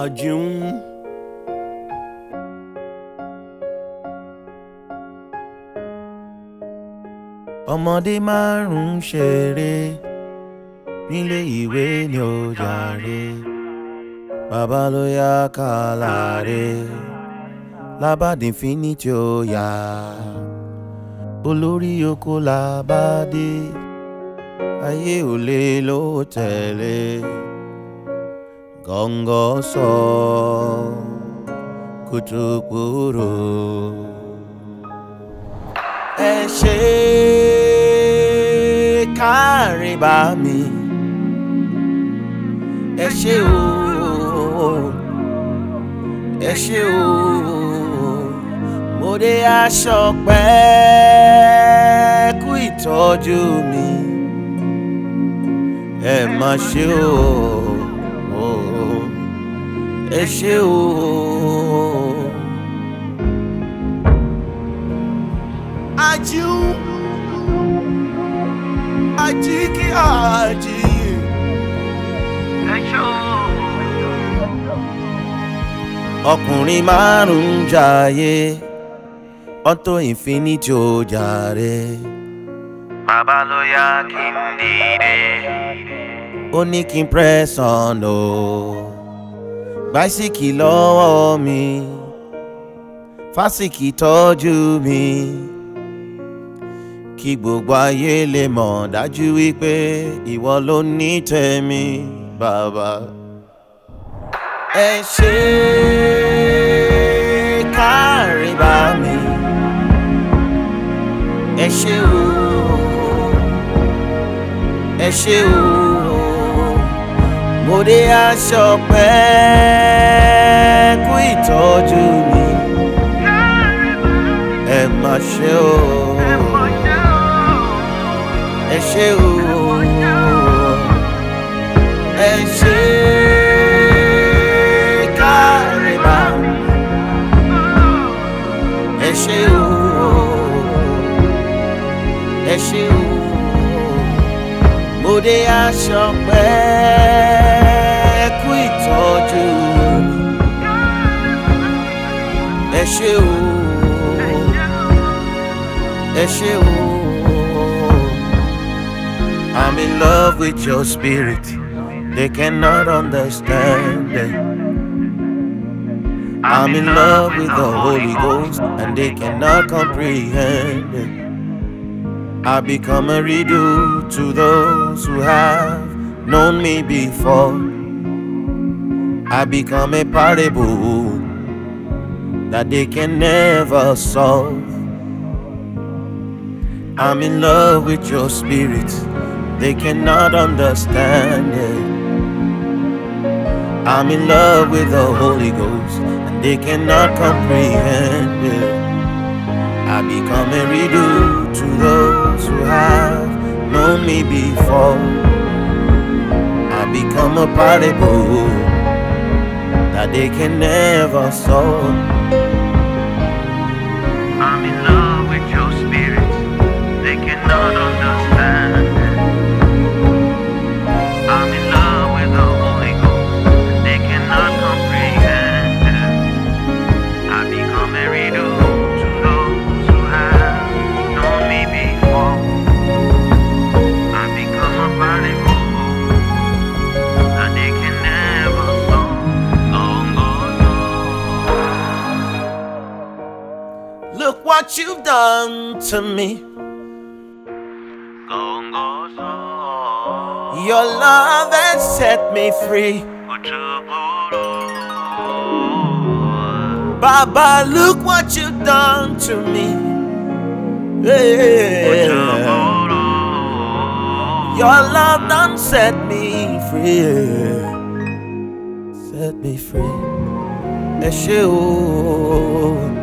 Adiun. ọmọdé márùn-ún ṣeré nílé ìwé ni ó jàre bàbá ló yá kàlàré lábàdìfín ní tí ó yá olórí oko làbádé ayé ò lè ló tẹ̀lé. Gongoso kutukuru, ẹ ṣe káàrin mi ẹ ṣe o ẹ ṣe o mo dé aṣọ pẹ́ kú ìtọ́jú mi ẹ má ṣe o ẹ ṣé o. ajú ají kí ají ẹ ṣé o. ọkùnrin márùn-ún jayé Auto Infinity ò jàre. bàbá ló yá kí n dìde. ó ní kí n press on o. No gbásìkì lọ́wọ́ mi fásìkì tọ́jú mi kí gbogbo ayé lè mọ̀ dájú wípé ìwọ ló ní tẹ̀mí bàbá. ẹ ṣe kárìbá mi ẹ ṣe o ẹ ṣe o mo dé aṣọ pẹ́ẹ́. ẹ ṣe káre o ẹ o mo dé aṣọ pẹ́ kú ìtọ́jú ẹ ṣe o ẹ ṣe o. love with your spirit, they cannot understand it. I'm in love with the Holy Ghost, and they cannot comprehend it. I become a redo to those who have known me before. I become a parable that they can never solve. I'm in love with your spirit they cannot understand it. I'm in love with the Holy Ghost, and they cannot comprehend it. I become a riddle to those who have known me before. I become a parable that they can never solve. Look what you've done to me. Your love has set me free. Baba, look what you've done to me. Yeah. Your love done set me free. Set me free. Ẹ ṣé o.